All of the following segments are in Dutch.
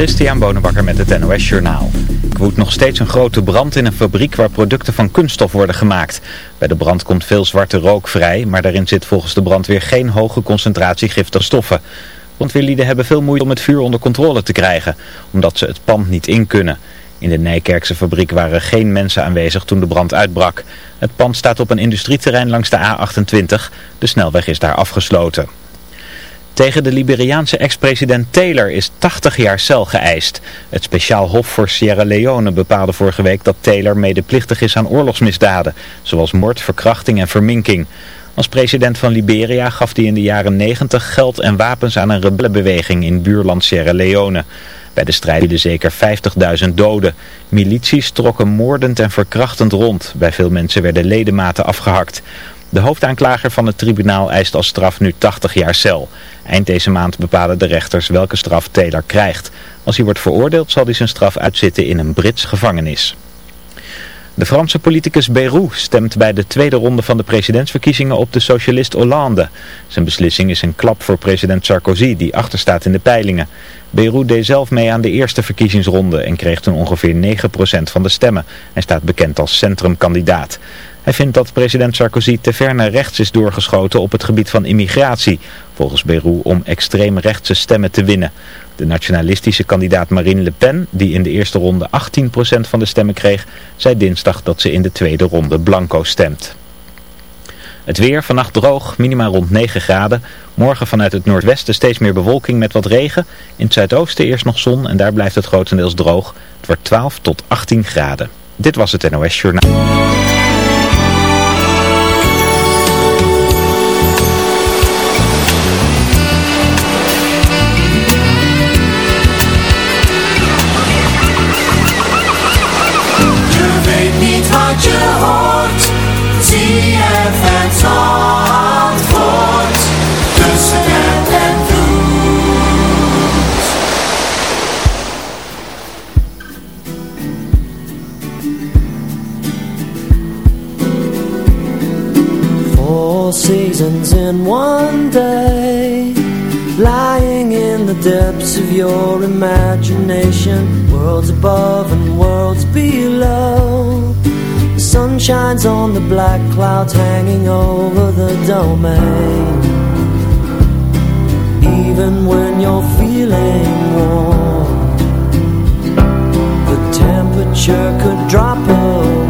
Christian Bonenbakker met het NOS Journaal. Ik woedt nog steeds een grote brand in een fabriek waar producten van kunststof worden gemaakt. Bij de brand komt veel zwarte rook vrij, maar daarin zit volgens de brandweer geen hoge concentratie giftige stoffen. Brandweerlieden hebben veel moeite om het vuur onder controle te krijgen, omdat ze het pand niet in kunnen. In de Nijkerkse fabriek waren geen mensen aanwezig toen de brand uitbrak. Het pand staat op een industrieterrein langs de A28. De snelweg is daar afgesloten. Tegen de Liberiaanse ex-president Taylor is 80 jaar cel geëist. Het speciaal hof voor Sierra Leone bepaalde vorige week dat Taylor medeplichtig is aan oorlogsmisdaden, zoals moord, verkrachting en verminking. Als president van Liberia gaf hij in de jaren 90 geld en wapens aan een rebellenbeweging in buurland Sierra Leone. Bij de strijd vielen zeker 50.000 doden. Milities trokken moordend en verkrachtend rond. Bij veel mensen werden ledematen afgehakt. De hoofdaanklager van het tribunaal eist als straf nu 80 jaar cel. Eind deze maand bepalen de rechters welke straf Taylor krijgt. Als hij wordt veroordeeld zal hij zijn straf uitzitten in een Brits gevangenis. De Franse politicus Bayrou stemt bij de tweede ronde van de presidentsverkiezingen op de socialist Hollande. Zijn beslissing is een klap voor president Sarkozy, die achterstaat in de peilingen. Bayrou deed zelf mee aan de eerste verkiezingsronde en kreeg toen ongeveer 9% van de stemmen. Hij staat bekend als centrumkandidaat. Hij vindt dat president Sarkozy te ver naar rechts is doorgeschoten op het gebied van immigratie. Volgens Beru om extreemrechtse stemmen te winnen. De nationalistische kandidaat Marine Le Pen, die in de eerste ronde 18% van de stemmen kreeg, zei dinsdag dat ze in de tweede ronde blanco stemt. Het weer, vannacht droog, minima rond 9 graden. Morgen vanuit het noordwesten steeds meer bewolking met wat regen. In het zuidoosten eerst nog zon en daar blijft het grotendeels droog. Het wordt 12 tot 18 graden. Dit was het NOS Journaal. Your imagination. Worlds above and worlds below. The sun shines on the black clouds hanging over the domain. Even when you're feeling warm The temperature could drop away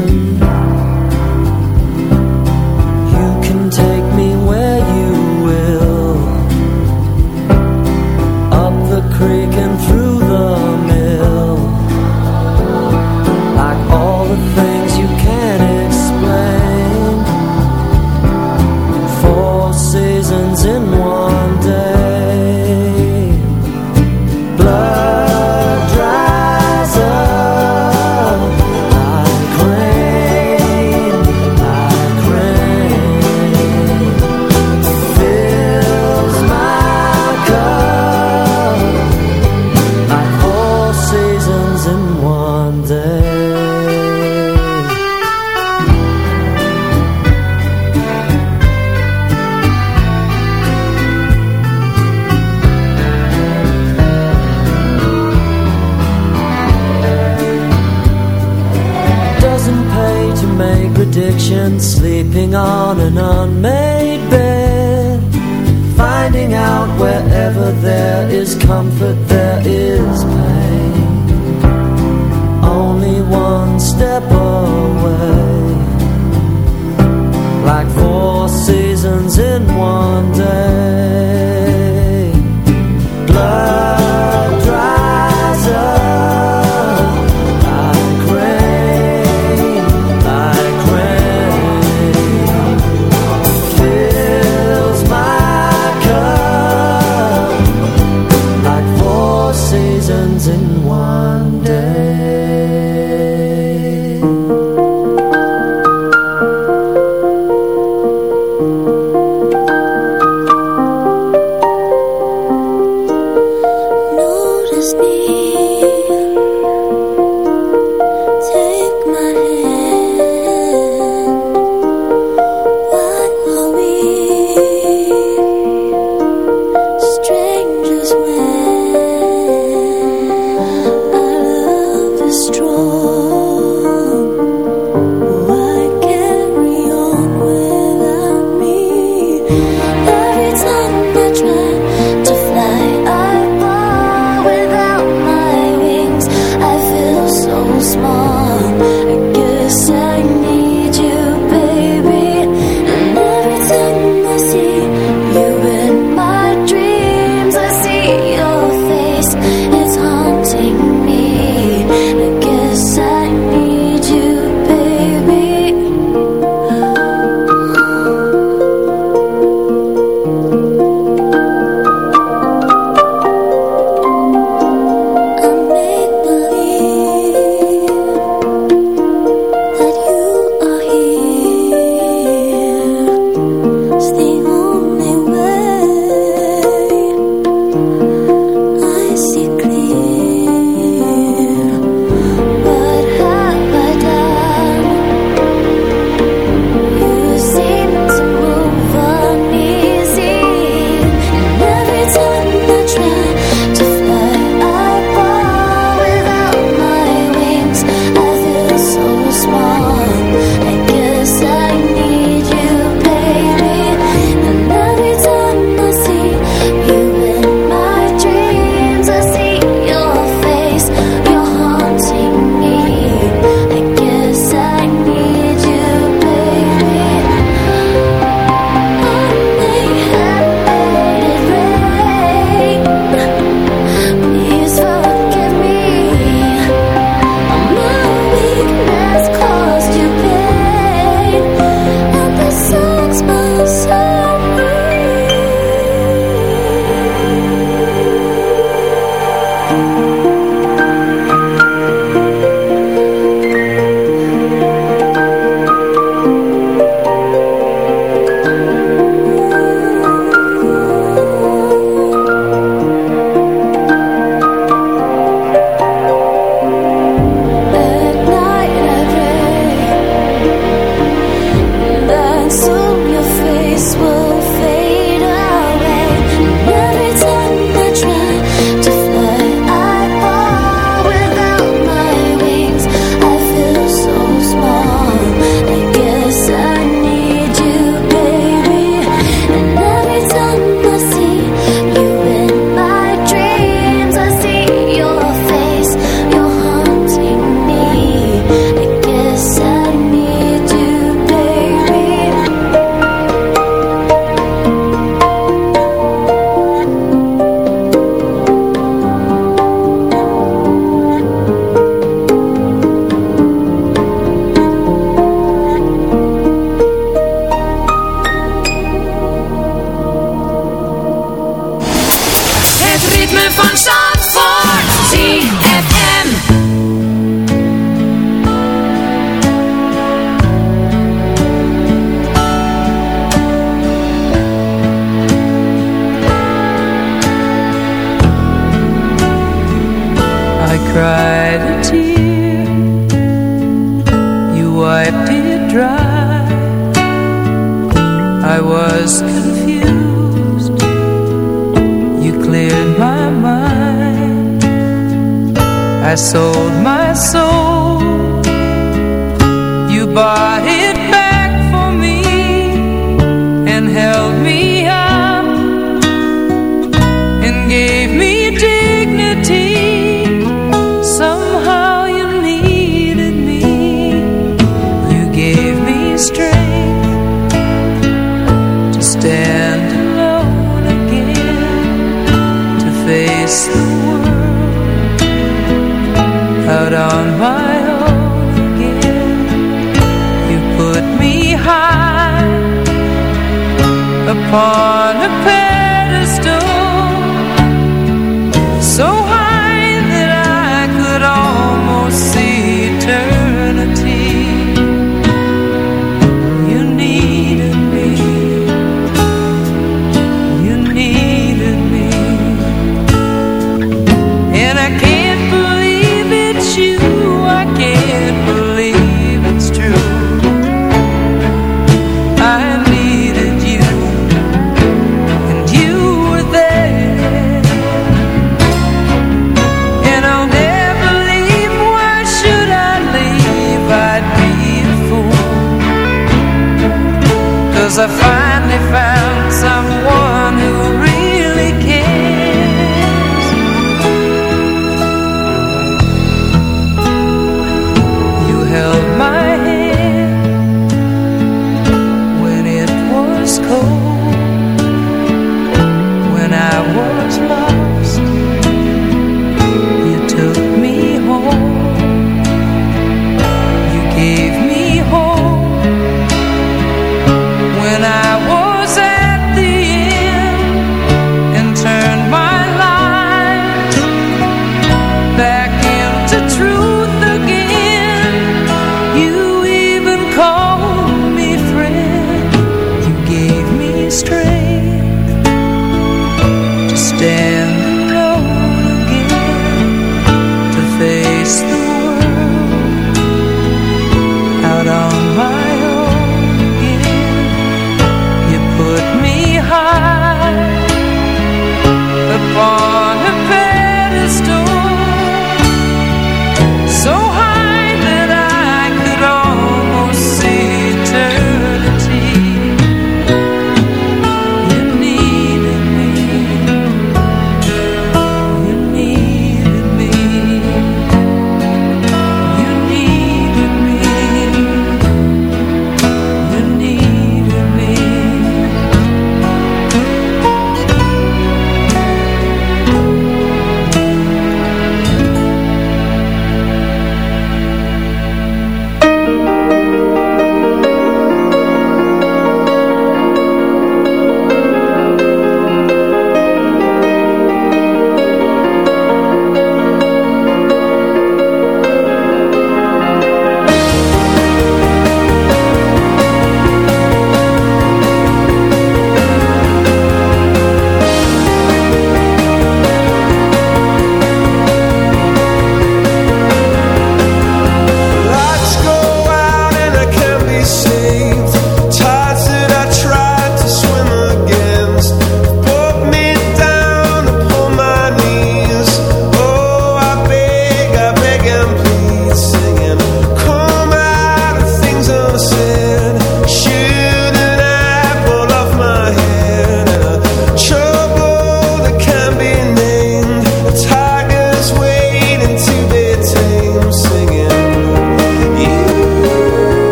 far.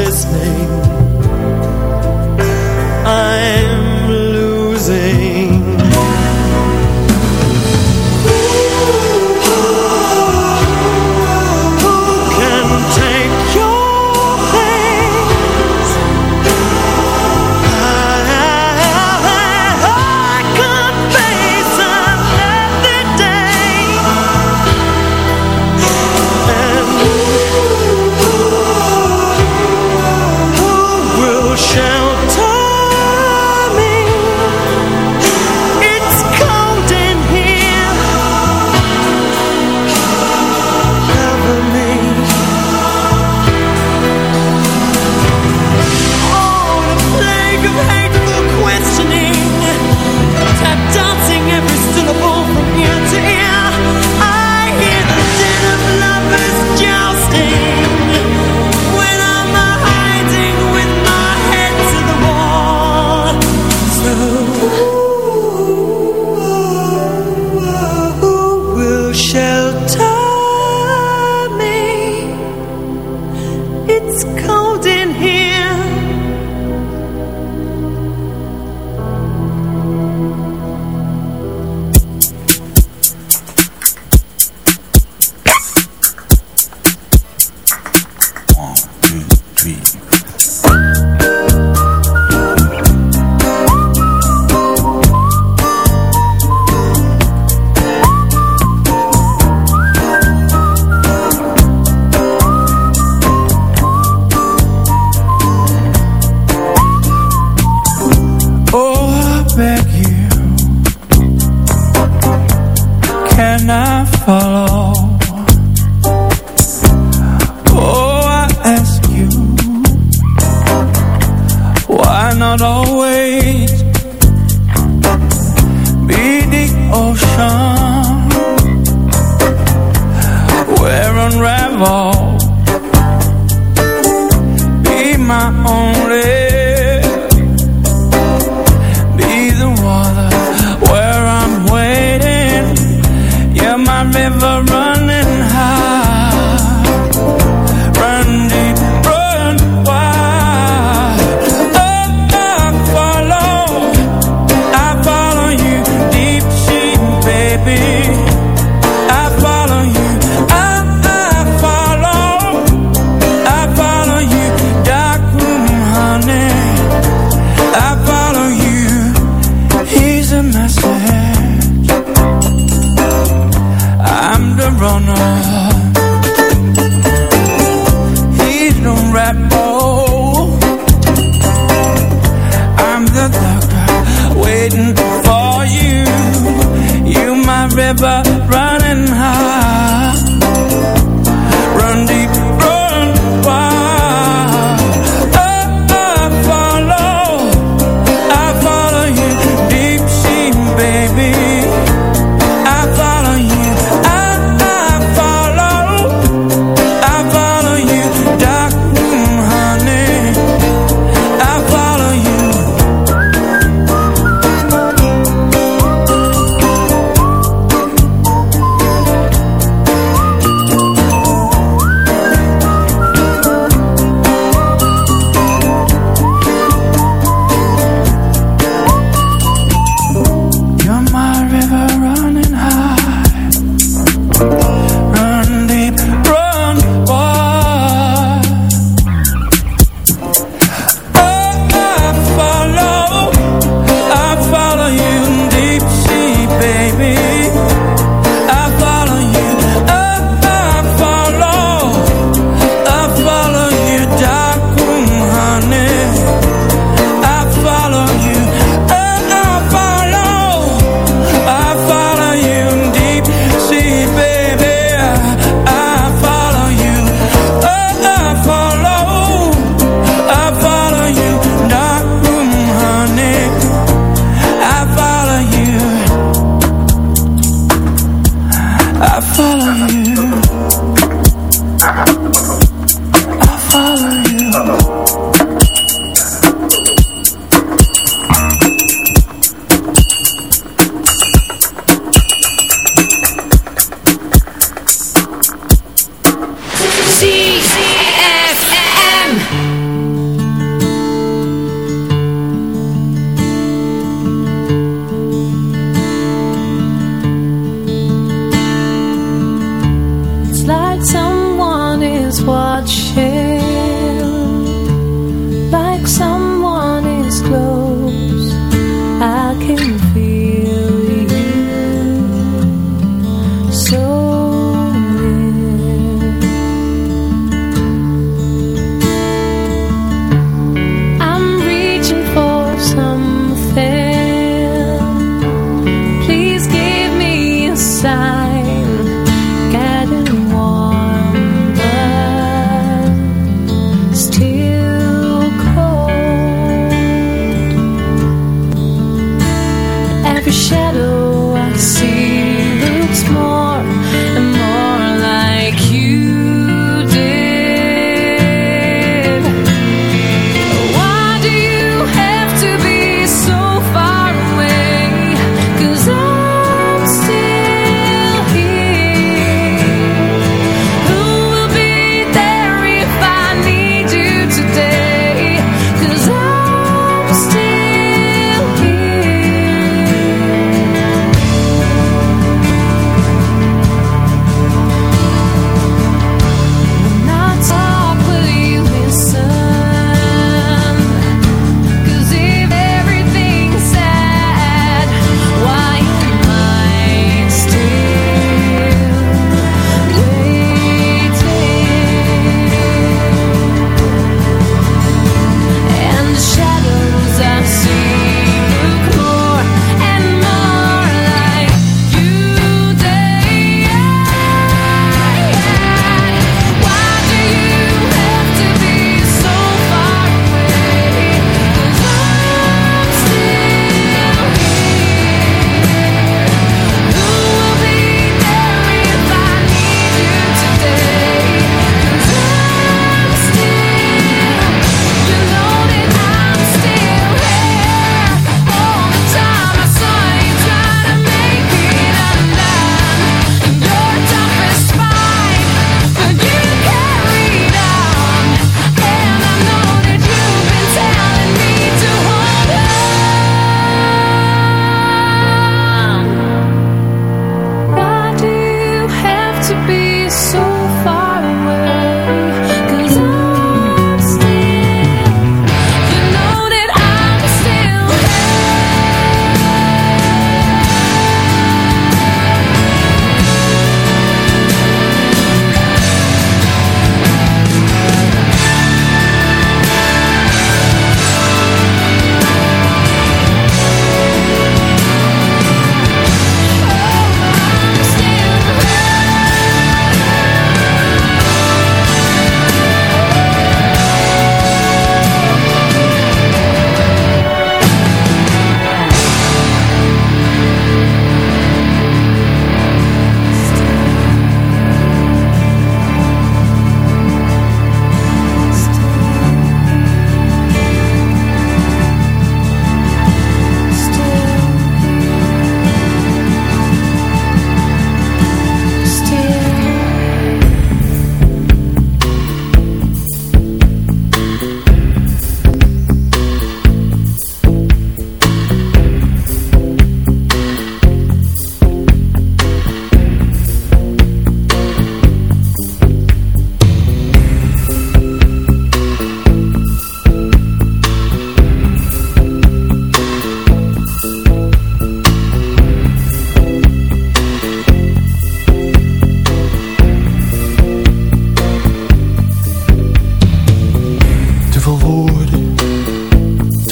listening can I follow?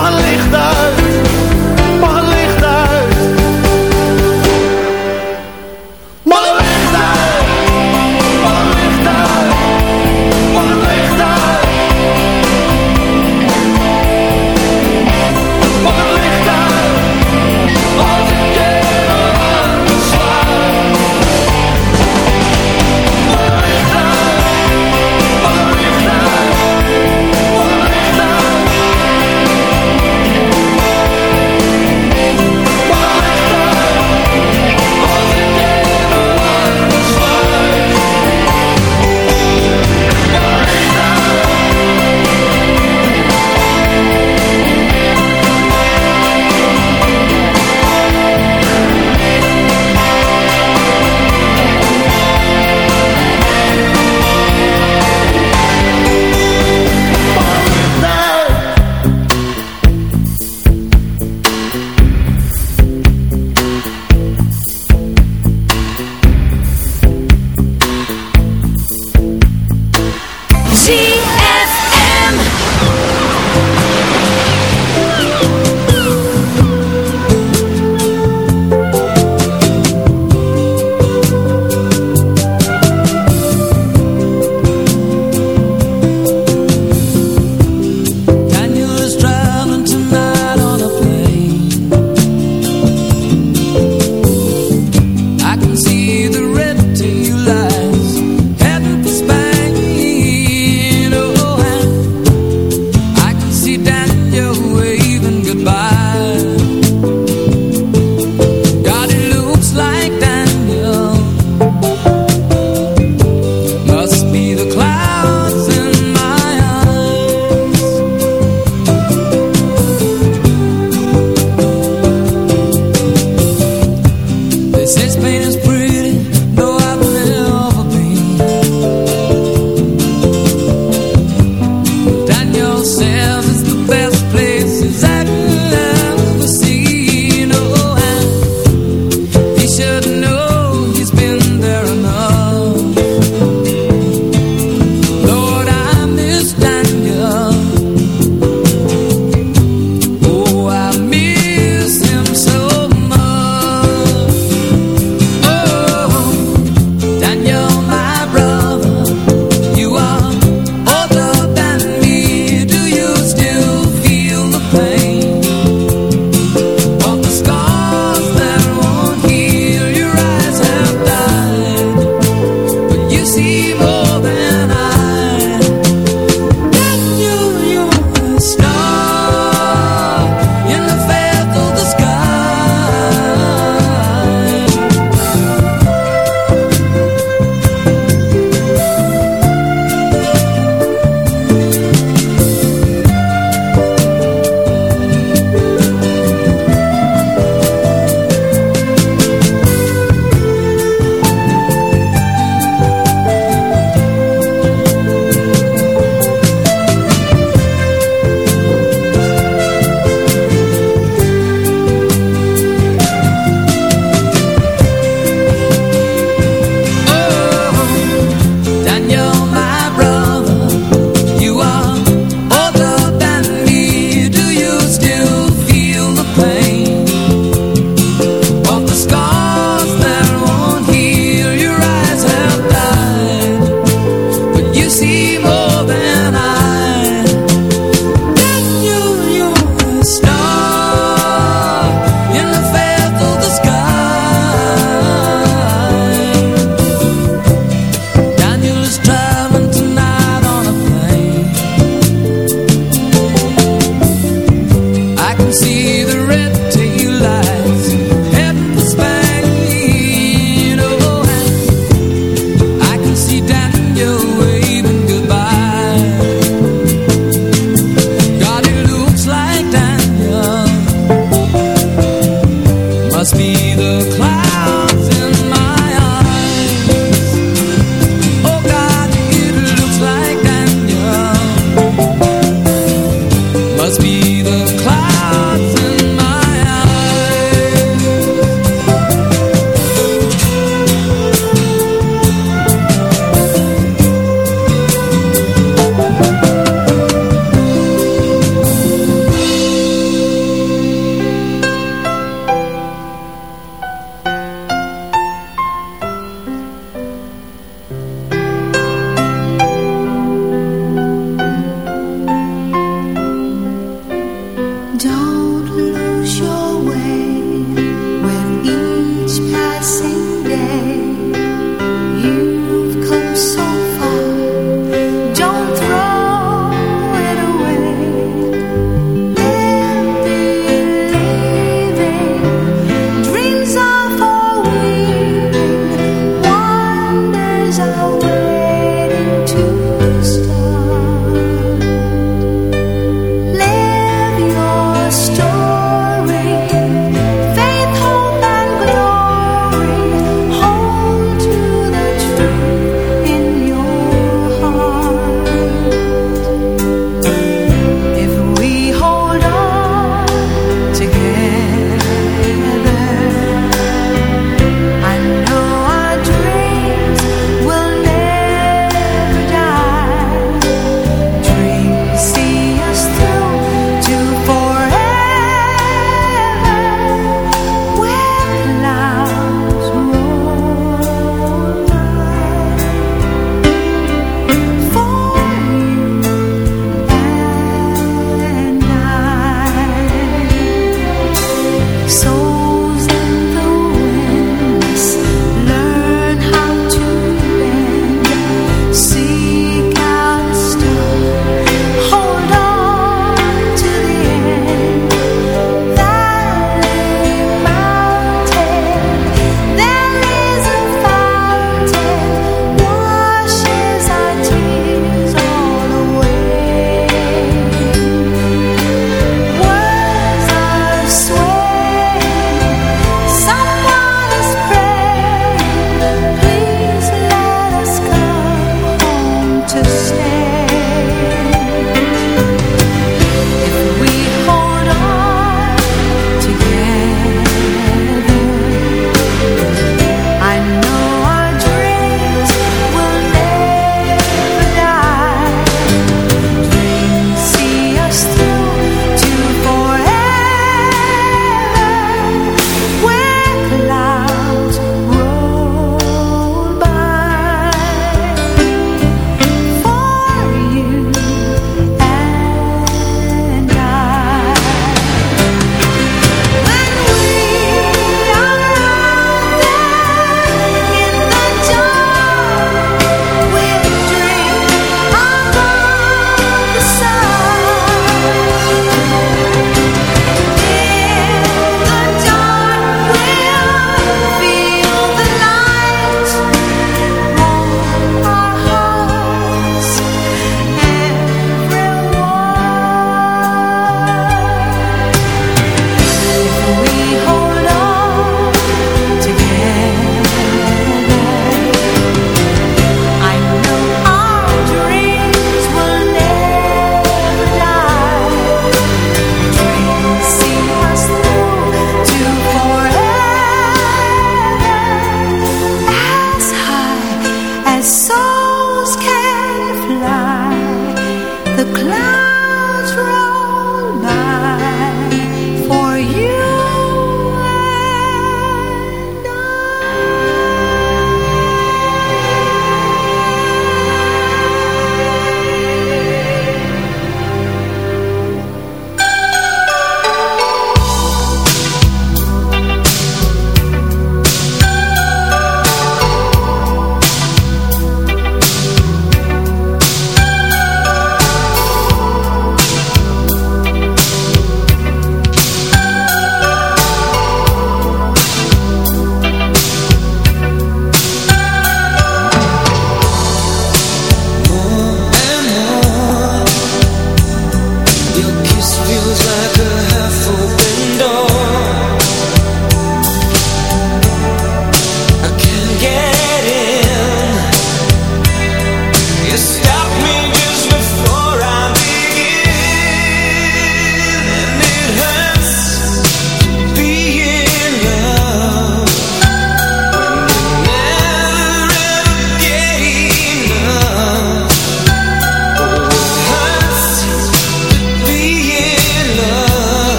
Maar licht